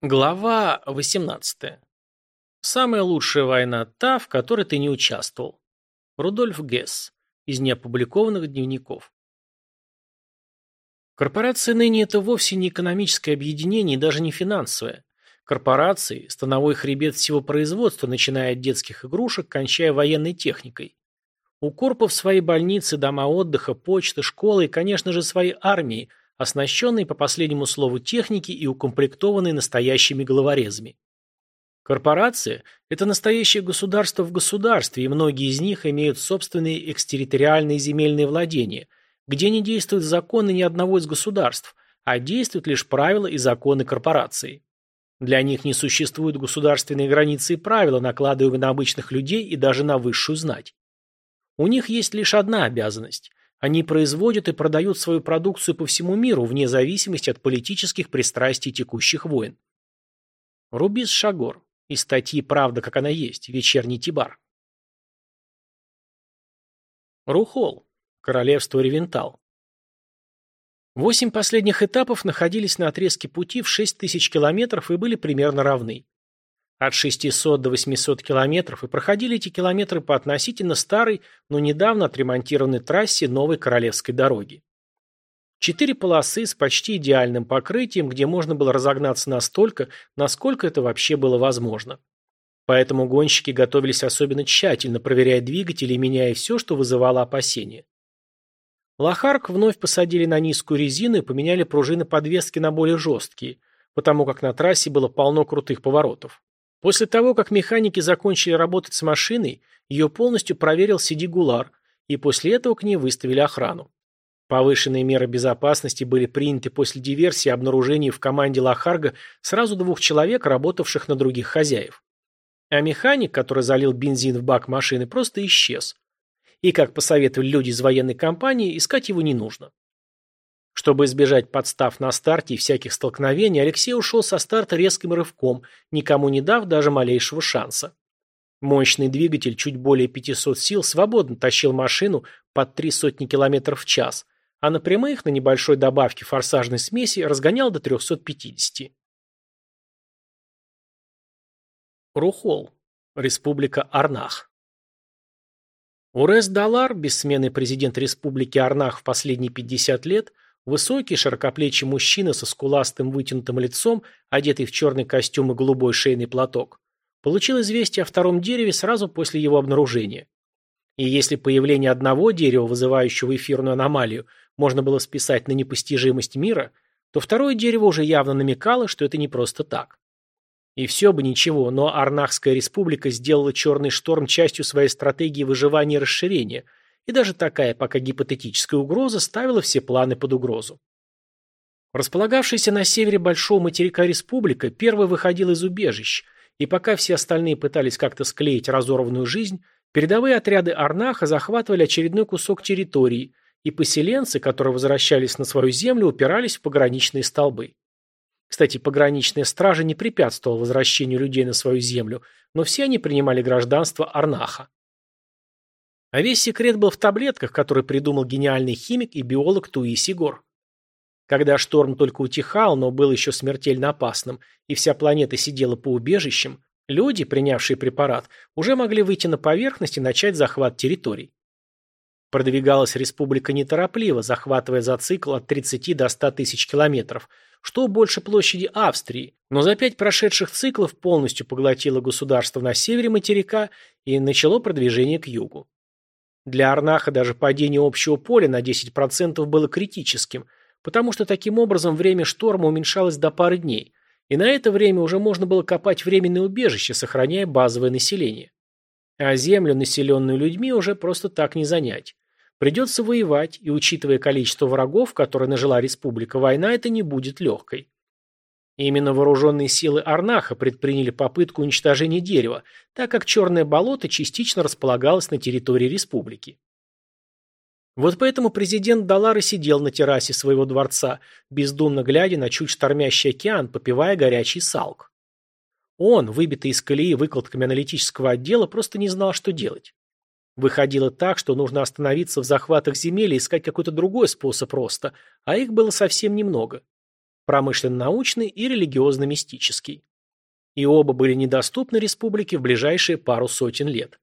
Глава 18. Самая лучшая война та, в которой ты не участвовал. Рудольф Гесс. Из неопубликованных дневников. Корпорация ныне это вовсе не экономическое объединение и даже не финансовое. Корпорации – становой хребет всего производства, начиная от детских игрушек, кончая военной техникой. У корпов свои больницы, дома отдыха, почта, школы и, конечно же, свои армии – оснащенные по последнему слову техники и укомплектованные настоящими головорезами. Корпорация – это настоящее государство в государстве, и многие из них имеют собственные экстерриториальные земельные владения, где не действуют законы ни одного из государств, а действуют лишь правила и законы корпорации. Для них не существуют государственные границы и правила, накладываемые на обычных людей и даже на высшую знать. У них есть лишь одна обязанность они производят и продают свою продукцию по всему миру, вне зависимости от политических пристрастий текущих войн. Рубис Шагор. Из статьи «Правда, как она есть. Вечерний Тибар». Рухол. Королевство Ревентал. Восемь последних этапов находились на отрезке пути в 6 тысяч километров и были примерно равны от 600 до 800 километров и проходили эти километры по относительно старой, но недавно отремонтированной трассе новой Королевской дороги. Четыре полосы с почти идеальным покрытием, где можно было разогнаться настолько, насколько это вообще было возможно. Поэтому гонщики готовились особенно тщательно, проверяя двигатели и меняя все, что вызывало опасения. Лохарк вновь посадили на низкую резину и поменяли пружины подвески на более жесткие, потому как на трассе было полно крутых поворотов. После того, как механики закончили работать с машиной, ее полностью проверил Сиди Гулар, и после этого к ней выставили охрану. Повышенные меры безопасности были приняты после диверсии и обнаружения в команде Лохарга сразу двух человек, работавших на других хозяев. А механик, который залил бензин в бак машины, просто исчез. И, как посоветовали люди из военной компании, искать его не нужно. Чтобы избежать подстав на старте и всяких столкновений, Алексей ушел со старта резким рывком, никому не дав даже малейшего шанса. Мощный двигатель чуть более 500 сил свободно тащил машину под три сотни километров в час, а на прямых на небольшой добавке форсажной смеси разгонял до 350. Рухол. Республика Арнах. Урес Далар, бессменный президент Республики Арнах в последние 50 лет – Высокий, широкоплечий мужчина со скуластым вытянутым лицом, одетый в черный костюм и голубой шейный платок, получил известие о втором дереве сразу после его обнаружения. И если появление одного дерева, вызывающего эфирную аномалию, можно было списать на непостижимость мира, то второе дерево уже явно намекало, что это не просто так. И все бы ничего, но Арнахская республика сделала черный шторм частью своей стратегии выживания и расширения – и даже такая пока гипотетическая угроза ставила все планы под угрозу. Располагавшаяся на севере большого материка республика первой выходила из убежищ, и пока все остальные пытались как-то склеить разорванную жизнь, передовые отряды Арнаха захватывали очередной кусок территории, и поселенцы, которые возвращались на свою землю, упирались в пограничные столбы. Кстати, пограничная стража не препятствовала возвращению людей на свою землю, но все они принимали гражданство Арнаха. А весь секрет был в таблетках, которые придумал гениальный химик и биолог Туи Сигор. Когда шторм только утихал, но был еще смертельно опасным, и вся планета сидела по убежищам, люди, принявшие препарат, уже могли выйти на поверхность и начать захват территорий. Продвигалась республика неторопливо, захватывая за цикл от 30 до 100 тысяч километров, что больше площади Австрии, но за пять прошедших циклов полностью поглотило государство на севере материка и начало продвижение к югу. Для Арнаха даже падение общего поля на 10% было критическим, потому что таким образом время шторма уменьшалось до пары дней, и на это время уже можно было копать временное убежище, сохраняя базовое население. А землю, населенную людьми, уже просто так не занять. Придется воевать, и учитывая количество врагов, которые нажила республика, война это не будет легкой. Именно вооруженные силы Арнаха предприняли попытку уничтожения дерева, так как черное болото частично располагалось на территории республики. Вот поэтому президент Далары сидел на террасе своего дворца, бездумно глядя на чуть штормящий океан, попивая горячий салк. Он, выбитый из колеи выкладками аналитического отдела, просто не знал, что делать. Выходило так, что нужно остановиться в захватах земель и искать какой-то другой способ роста, а их было совсем немного. Промышленно-научный и религиозно-мистический. И оба были недоступны республике в ближайшие пару сотен лет.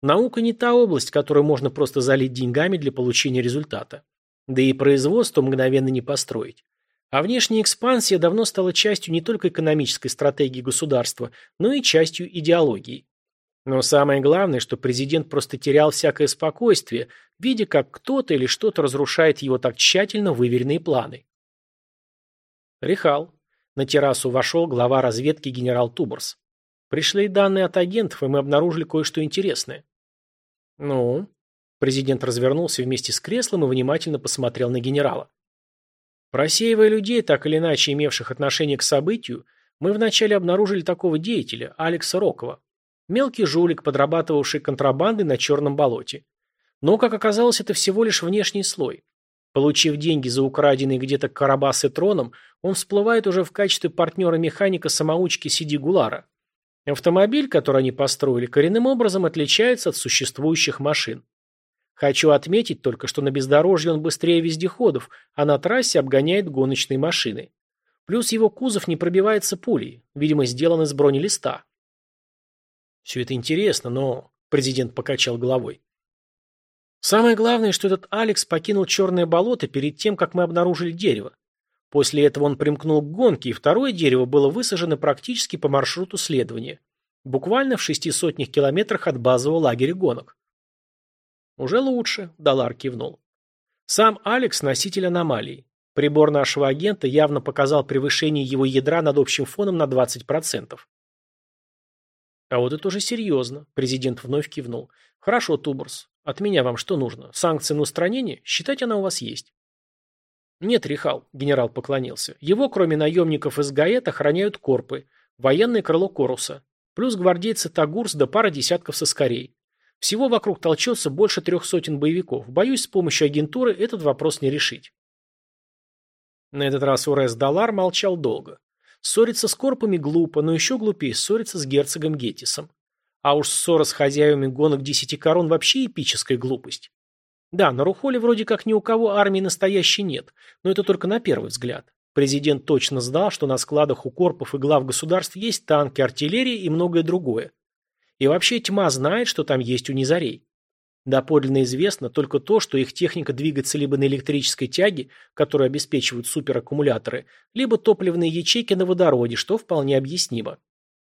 Наука не та область, которую можно просто залить деньгами для получения результата. Да и производство мгновенно не построить. А внешняя экспансия давно стала частью не только экономической стратегии государства, но и частью идеологии. Но самое главное, что президент просто терял всякое спокойствие, видя, как кто-то или что-то разрушает его так тщательно выверенные планы. Рихал. На террасу вошел глава разведки генерал Туборс. Пришли данные от агентов, и мы обнаружили кое-что интересное. Ну? Президент развернулся вместе с креслом и внимательно посмотрел на генерала. Просеивая людей, так или иначе имевших отношение к событию, мы вначале обнаружили такого деятеля, Алекса Рокова. Мелкий жулик, подрабатывавший контрабандой на черном болоте. Но, как оказалось, это всего лишь внешний слой. Получив деньги за украденные где-то Карабас и Троном, он всплывает уже в качестве партнера-механика-самоучки Сиди Гулара. Автомобиль, который они построили, коренным образом отличается от существующих машин. Хочу отметить только, что на бездорожье он быстрее вездеходов, а на трассе обгоняет гоночные машины. Плюс его кузов не пробивается пулей, видимо, сделан из бронелиста. Все это интересно, но... Президент покачал головой. Самое главное, что этот Алекс покинул черное болото перед тем, как мы обнаружили дерево. После этого он примкнул к гонке, и второе дерево было высажено практически по маршруту следования. Буквально в шести сотнях километрах от базового лагеря гонок. «Уже лучше», – Далар кивнул. Сам Алекс – носитель аномалий. Прибор нашего агента явно показал превышение его ядра над общим фоном на 20%. А вот это уже серьезно, президент вновь кивнул. Хорошо, Туборс. От меня вам что нужно? Санкции на устранение? Считать она у вас есть. Нет, Рихал, генерал поклонился. Его, кроме наемников из ГАЭТ, охраняют корпы, военное крыло Коруса, плюс гвардейцы Тагурс да пара десятков соскорей. Всего вокруг толчется больше трех сотен боевиков. Боюсь, с помощью агентуры этот вопрос не решить. На этот раз Урес Далар молчал долго. Ссориться с корпами глупо, но еще глупее ссориться с герцогом Геттисом. А уж ссора с хозяевами гонок десяти корон вообще эпическая глупость. Да, на Рухоле вроде как ни у кого армии настоящей нет, но это только на первый взгляд. Президент точно знал, что на складах у корпов и глав государств есть танки, артиллерия и многое другое. И вообще тьма знает, что там есть у низарей. Доподлинно известно только то, что их техника двигается либо на электрической тяге, которую обеспечивают супераккумуляторы, либо топливные ячейки на водороде, что вполне объяснимо.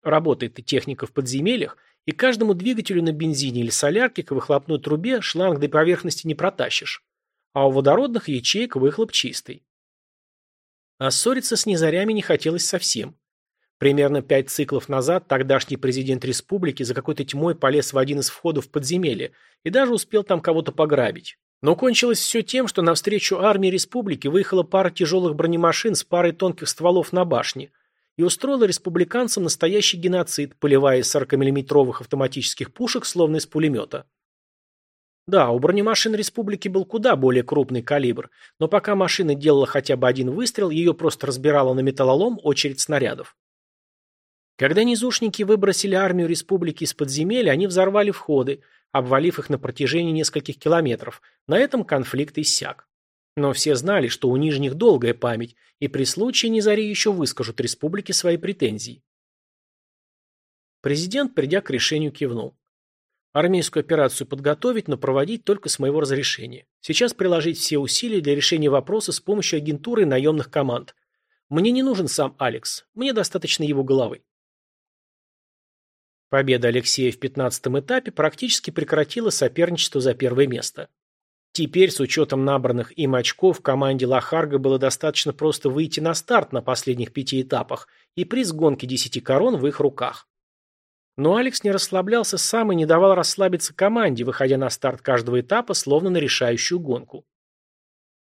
Работает техника в подземельях, и каждому двигателю на бензине или солярке к выхлопной трубе шланг до поверхности не протащишь. А у водородных ячеек выхлоп чистый. А ссориться с низарями не хотелось совсем. Примерно пять циклов назад тогдашний президент республики за какой-то тьмой полез в один из входов подземелья и даже успел там кого-то пограбить. Но кончилось все тем, что навстречу армии республики выехала пара тяжелых бронемашин с парой тонких стволов на башне и устроила республиканцам настоящий геноцид, поливая из 40-миллиметровых автоматических пушек, словно из пулемета. Да, у бронемашин республики был куда более крупный калибр, но пока машина делала хотя бы один выстрел, ее просто разбирала на металлолом очередь снарядов. Когда низушники выбросили армию республики из подземелья, они взорвали входы, обвалив их на протяжении нескольких километров. На этом конфликт иссяк. Но все знали, что у нижних долгая память, и при случае Низари еще выскажут республике свои претензии. Президент, придя к решению, кивнул. Армейскую операцию подготовить, но проводить только с моего разрешения. Сейчас приложить все усилия для решения вопроса с помощью агентуры и наемных команд. Мне не нужен сам Алекс, мне достаточно его головы. Победа Алексея в 15-м этапе практически прекратила соперничество за первое место. Теперь, с учетом набранных им очков, команде Лохарга было достаточно просто выйти на старт на последних пяти этапах, и приз гонки 10 корон в их руках. Но Алекс не расслаблялся сам и не давал расслабиться команде, выходя на старт каждого этапа, словно на решающую гонку.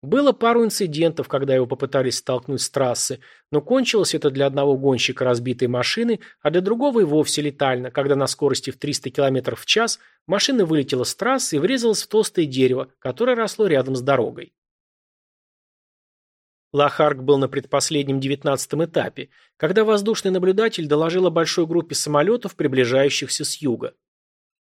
Было пару инцидентов, когда его попытались столкнуть с трассы, но кончилось это для одного гонщика разбитой машины, а для другого и вовсе летально, когда на скорости в 300 км в час машина вылетела с трассы и врезалась в толстое дерево, которое росло рядом с дорогой. Лохарк был на предпоследнем девятнадцатом этапе, когда воздушный наблюдатель доложил о большой группе самолетов, приближающихся с юга.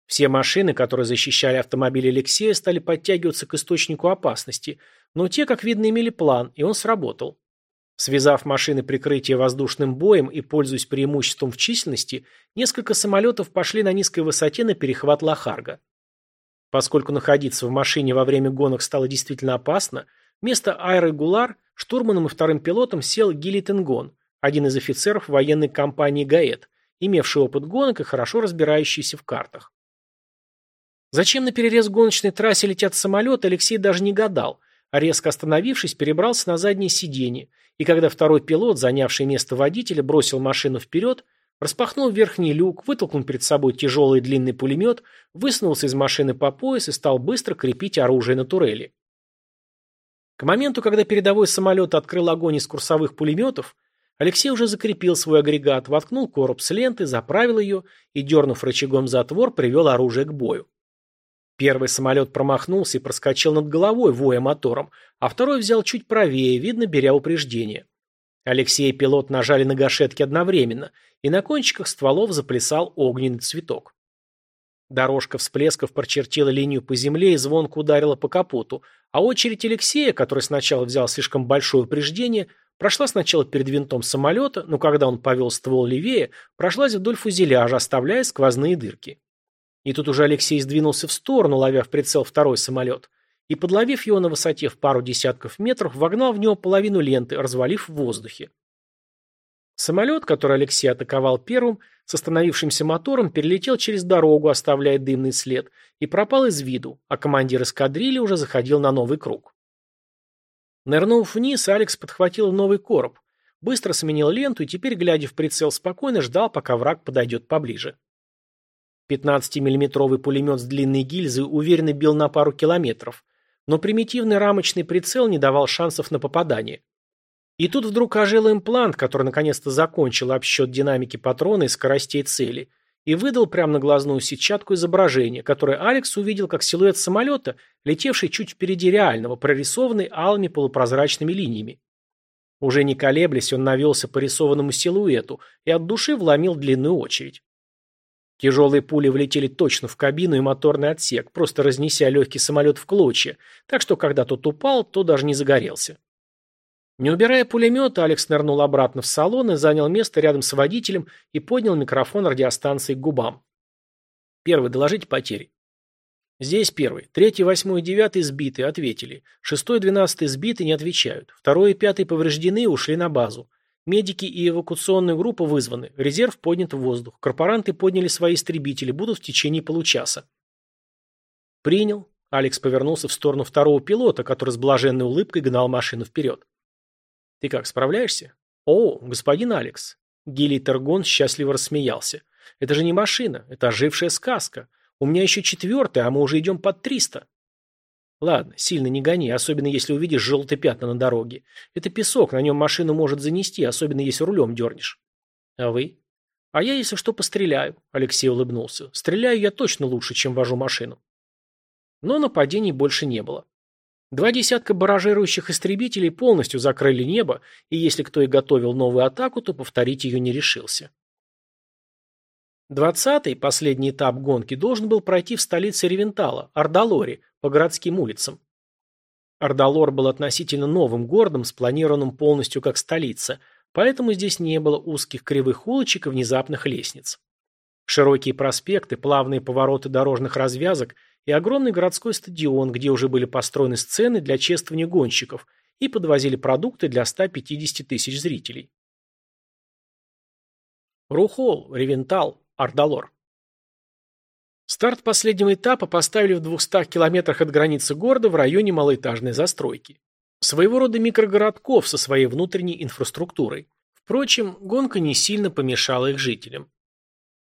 Все машины, которые защищали автомобиль Алексея, стали подтягиваться к источнику опасности, но те, как видно, имели план, и он сработал. Связав машины прикрытия воздушным боем и пользуясь преимуществом в численности, несколько самолетов пошли на низкой высоте на перехват Лохарга. Поскольку находиться в машине во время гонок стало действительно опасно, вместо Айры Гулар штурманом и вторым пилотом сел Гили Тенгон, один из офицеров военной компании «Гаэт», имевший опыт гонок и хорошо разбирающийся в картах. Зачем на перерез гоночной трассе летят самолеты, Алексей даже не гадал, резко остановившись, перебрался на заднее сиденье, и когда второй пилот, занявший место водителя, бросил машину вперед, распахнул верхний люк, вытолкнул перед собой тяжелый длинный пулемет, высунулся из машины по пояс и стал быстро крепить оружие на турели. К моменту, когда передовой самолет открыл огонь из курсовых пулеметов, Алексей уже закрепил свой агрегат, воткнул короб с ленты, заправил ее и, дернув рычагом затвор, привел оружие к бою. Первый самолет промахнулся и проскочил над головой, воя мотором, а второй взял чуть правее, видно, беря упреждение. Алексей и пилот нажали на гашетки одновременно, и на кончиках стволов заплясал огненный цветок. Дорожка всплесков прочертила линию по земле и звонко ударила по капоту, а очередь Алексея, который сначала взял слишком большое упреждение, прошла сначала перед винтом самолета, но когда он повел ствол левее, прошлась вдоль фюзеляжа, оставляя сквозные дырки. И тут уже Алексей сдвинулся в сторону, ловя в прицел второй самолет, и, подловив его на высоте в пару десятков метров, вогнал в него половину ленты, развалив в воздухе. Самолет, который Алексей атаковал первым, с остановившимся мотором перелетел через дорогу, оставляя дымный след, и пропал из виду, а командир эскадрильи уже заходил на новый круг. Нырнув вниз, Алекс подхватил новый короб, быстро сменил ленту и теперь, глядя в прицел, спокойно ждал, пока враг подойдет поближе. 15-миллиметровый пулемет с длинной гильзой уверенно бил на пару километров, но примитивный рамочный прицел не давал шансов на попадание. И тут вдруг ожил имплант, который наконец-то закончил обсчет динамики патрона и скоростей цели, и выдал прямо на глазную сетчатку изображение, которое Алекс увидел как силуэт самолета, летевший чуть впереди реального, прорисованный алыми полупрозрачными линиями. Уже не колеблясь, он навелся по рисованному силуэту и от души вломил длинную очередь. Тяжелые пули влетели точно в кабину и моторный отсек, просто разнеся легкий самолет в клочья, так что когда тот упал, то даже не загорелся. Не убирая пулемета, Алекс нырнул обратно в салон и занял место рядом с водителем и поднял микрофон радиостанции к губам. Первый, доложите потери. Здесь первый. Третий, восьмой и девятый сбиты, ответили. Шестой двенадцатый сбиты, не отвечают. Второй и пятый повреждены и ушли на базу. Медики и эвакуационная группа вызваны. Резерв поднят в воздух. Корпоранты подняли свои истребители. Будут в течение получаса. Принял. Алекс повернулся в сторону второго пилота, который с блаженной улыбкой гнал машину вперед. Ты как, справляешься? О, господин Алекс. Гилий Тергон счастливо рассмеялся. Это же не машина, это ожившая сказка. У меня еще четвертая, а мы уже идем под триста. Ладно, сильно не гони, особенно если увидишь желтые пятна на дороге. Это песок, на нем машину может занести, особенно если рулем дернешь. А вы? А я, если что, постреляю, Алексей улыбнулся. Стреляю я точно лучше, чем вожу машину. Но нападений больше не было. Два десятка баражирующих истребителей полностью закрыли небо, и если кто и готовил новую атаку, то повторить ее не решился. Двадцатый, последний этап гонки, должен был пройти в столице Ревентала, Ардалоре, по городским улицам. Ардалор был относительно новым городом, спланированным полностью как столица, поэтому здесь не было узких кривых улочек и внезапных лестниц. Широкие проспекты, плавные повороты дорожных развязок и огромный городской стадион, где уже были построены сцены для чествования гонщиков и подвозили продукты для 150 тысяч зрителей. Рухол, Ревентал, Ардалор. Старт последнего этапа поставили в 200 километрах от границы города в районе малоэтажной застройки. Своего рода микрогородков со своей внутренней инфраструктурой. Впрочем, гонка не сильно помешала их жителям.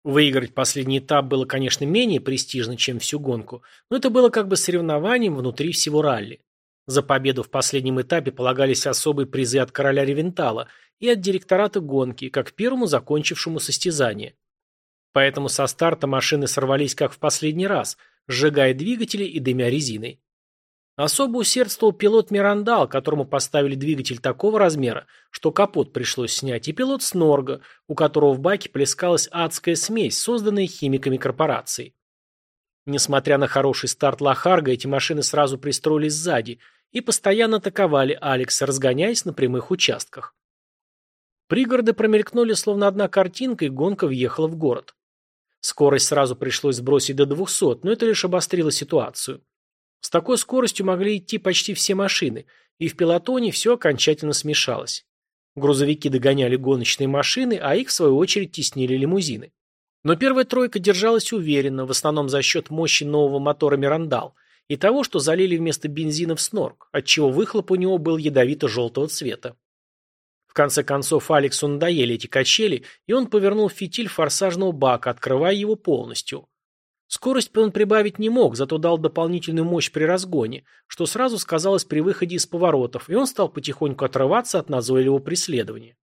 Выиграть последний этап было, конечно, менее престижно, чем всю гонку, но это было как бы соревнованием внутри всего ралли. За победу в последнем этапе полагались особые призы от короля Ревентала и от директората гонки, как первому закончившему состязание. Поэтому со старта машины сорвались как в последний раз, сжигая двигатели и дымя резиной. Особо усердствовал пилот Мирандал, которому поставили двигатель такого размера, что капот пришлось снять, и пилот Снорга, у которого в баке плескалась адская смесь, созданная химиками корпорации. Несмотря на хороший старт Лохарга, эти машины сразу пристроились сзади, и постоянно атаковали Алекса, разгоняясь на прямых участках. Пригороды промелькнули словно одна картинка, и гонка въехала в город. Скорость сразу пришлось сбросить до 200, но это лишь обострило ситуацию. С такой скоростью могли идти почти все машины, и в пилотоне все окончательно смешалось. Грузовики догоняли гоночные машины, а их, в свою очередь, теснили лимузины. Но первая тройка держалась уверенно, в основном за счет мощи нового мотора «Мирандал» и того, что залили вместо бензина в снорк, отчего выхлоп у него был ядовито-желтого цвета. В конце концов, Алексу надоели эти качели, и он повернул фитиль форсажного бака, открывая его полностью. Скорость он прибавить не мог, зато дал дополнительную мощь при разгоне, что сразу сказалось при выходе из поворотов, и он стал потихоньку отрываться от назойливого преследования.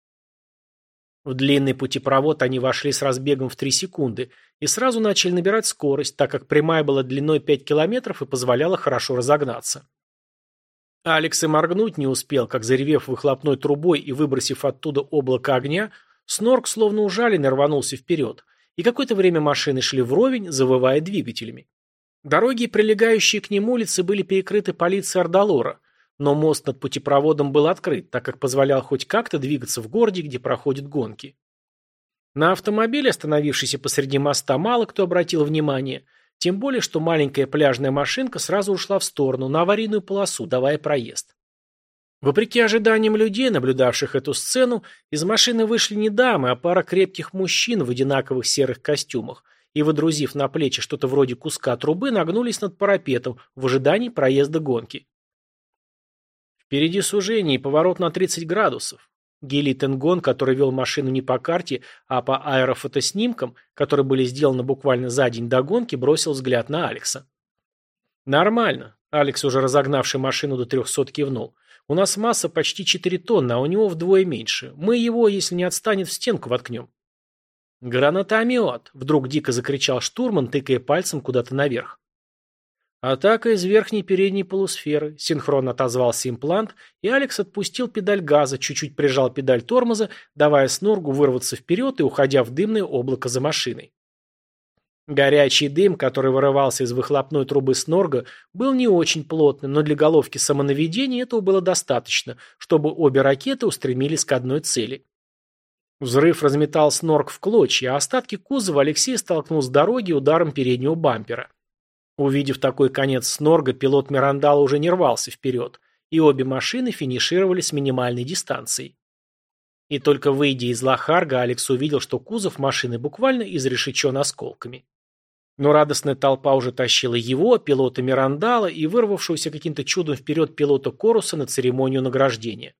В длинный путепровод они вошли с разбегом в 3 секунды и сразу начали набирать скорость, так как прямая была длиной 5 километров и позволяла хорошо разогнаться. Алекс и моргнуть не успел, как заревев выхлопной трубой и выбросив оттуда облако огня, снорк словно ужаленный рванулся вперед – и какое-то время машины шли вровень, завывая двигателями. Дороги, прилегающие к ним улицы, были перекрыты полицией Ардалора, но мост над путепроводом был открыт, так как позволял хоть как-то двигаться в городе, где проходят гонки. На автомобиле, остановившийся посреди моста, мало кто обратил внимание, тем более, что маленькая пляжная машинка сразу ушла в сторону, на аварийную полосу, давая проезд. Вопреки ожиданиям людей, наблюдавших эту сцену, из машины вышли не дамы, а пара крепких мужчин в одинаковых серых костюмах и, выдрузив на плечи что-то вроде куска трубы, нагнулись над парапетом в ожидании проезда гонки. Впереди сужение и поворот на 30 градусов. Гели Тенгон, который вел машину не по карте, а по аэрофотоснимкам, которые были сделаны буквально за день до гонки, бросил взгляд на Алекса. «Нормально», — Алекс, уже разогнавший машину до 300, кивнул. У нас масса почти 4 тонны, а у него вдвое меньше. Мы его, если не отстанет, в стенку воткнем. «Гранатомет!» — вдруг дико закричал штурман, тыкая пальцем куда-то наверх. Атака из верхней передней полусферы. Синхронно отозвался имплант, и Алекс отпустил педаль газа, чуть-чуть прижал педаль тормоза, давая сноргу вырваться вперед и уходя в дымное облако за машиной. Горячий дым, который вырывался из выхлопной трубы снорга, был не очень плотным, но для головки самонаведения этого было достаточно, чтобы обе ракеты устремились к одной цели. Взрыв разметал снорг в клочья, а остатки кузова Алексей столкнул с дороги ударом переднего бампера. Увидев такой конец снорга, пилот Мирандала уже не рвался вперед, и обе машины финишировали с минимальной дистанцией. И только выйдя из Лохарга, Алекс увидел, что кузов машины буквально изрешечен осколками. Но радостная толпа уже тащила его, пилота Мирандала и вырвавшегося каким-то чудом вперед пилота Коруса на церемонию награждения.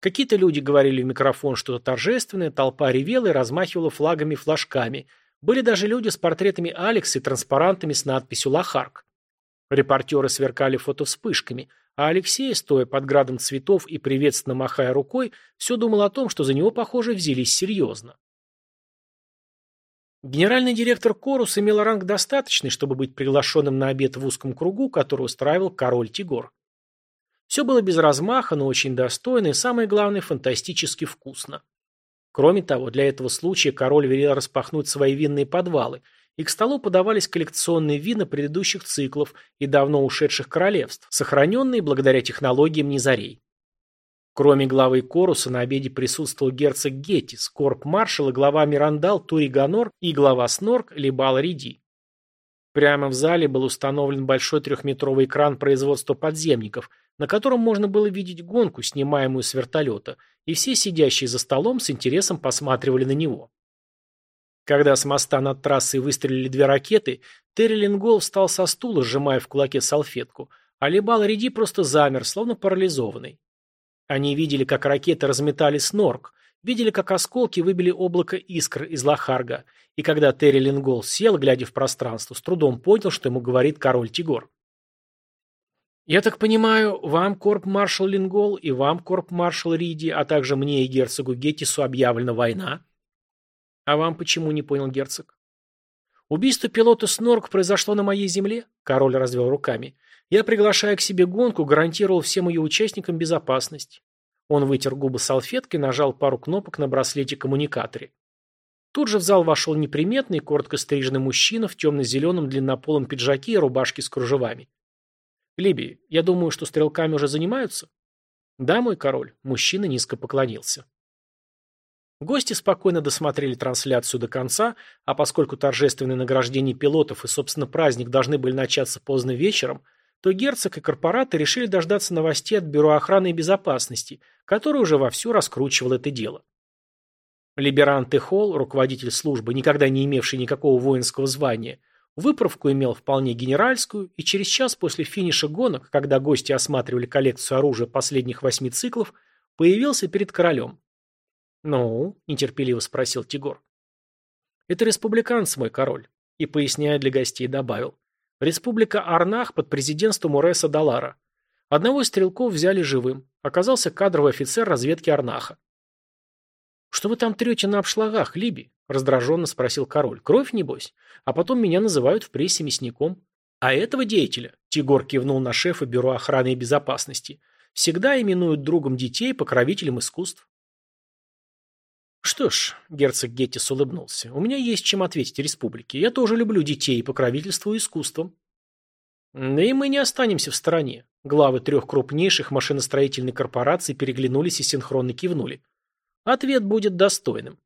Какие-то люди говорили в микрофон что-то торжественное, толпа ревела и размахивала флагами и флажками. Были даже люди с портретами Алекса и транспарантами с надписью «Лохарк». Репортеры сверкали фотовспышками, а Алексей, стоя под градом цветов и приветственно махая рукой, все думал о том, что за него, похоже, взялись серьезно. Генеральный директор Корус имел ранг достаточный, чтобы быть приглашенным на обед в узком кругу, который устраивал король Тигор. Все было без размаха, но очень достойно и, самое главное, фантастически вкусно. Кроме того, для этого случая король велел распахнуть свои винные подвалы, и к столу подавались коллекционные вина предыдущих циклов и давно ушедших королевств, сохраненные благодаря технологиям Низарей. Кроме главы Коруса на обеде присутствовал герцог Геттис, корп-маршал и глава Мирандал Туриганор и глава Снорк Либал Риди. Прямо в зале был установлен большой трехметровый экран производства подземников, на котором можно было видеть гонку, снимаемую с вертолета, и все сидящие за столом с интересом посматривали на него. Когда с моста над трассой выстрелили две ракеты, Терри Лингол встал со стула, сжимая в кулаке салфетку, а Либал Риди просто замер, словно парализованный. Они видели, как ракеты разметали снорк, видели, как осколки выбили облако искр из Лохарга, и когда Терри Лингол сел, глядя в пространство, с трудом понял, что ему говорит король Тигор. «Я так понимаю, вам, корп-маршал Лингол, и вам, корп-маршал Риди, а также мне и герцогу Геттису объявлена война?» «А вам почему?» – не понял герцог. «Убийство пилота Снорк произошло на моей земле?» – король развел руками. Я, приглашая к себе гонку, гарантировал всем ее участникам безопасность. Он вытер губы салфеткой, нажал пару кнопок на браслете-коммуникаторе. Тут же в зал вошел неприметный, коротко стриженный мужчина в темно-зеленом длиннополом пиджаке и рубашке с кружевами. Либи, я думаю, что стрелками уже занимаются? Да, мой король. Мужчина низко поклонился. Гости спокойно досмотрели трансляцию до конца, а поскольку торжественное награждение пилотов и, собственно, праздник должны были начаться поздно вечером, то герцог и корпораты решили дождаться новостей от Бюро охраны и безопасности, которое уже вовсю раскручивало это дело. Либерант и Холл, руководитель службы, никогда не имевший никакого воинского звания, выправку имел вполне генеральскую, и через час после финиша гонок, когда гости осматривали коллекцию оружия последних восьми циклов, появился перед королем. «Ну?» – нетерпеливо спросил Тигор. «Это республиканцы, мой король», и, поясняя для гостей, добавил. «Республика Арнах под президентством Уреса Далара. Одного из стрелков взяли живым. Оказался кадровый офицер разведки Арнаха». «Что вы там трете на обшлагах, Либи?» – раздраженно спросил король. «Кровь, небось? А потом меня называют в прессе мясником. А этого деятеля, Тигор кивнул на шефа Бюро охраны и безопасности, всегда именуют другом детей, покровителем искусств. «Что ж», — герцог Геттис улыбнулся, — «у меня есть чем ответить республике. Я тоже люблю детей и покровительствую искусством». Да и мы не останемся в стороне. Главы трех крупнейших машиностроительных корпораций переглянулись и синхронно кивнули. Ответ будет достойным.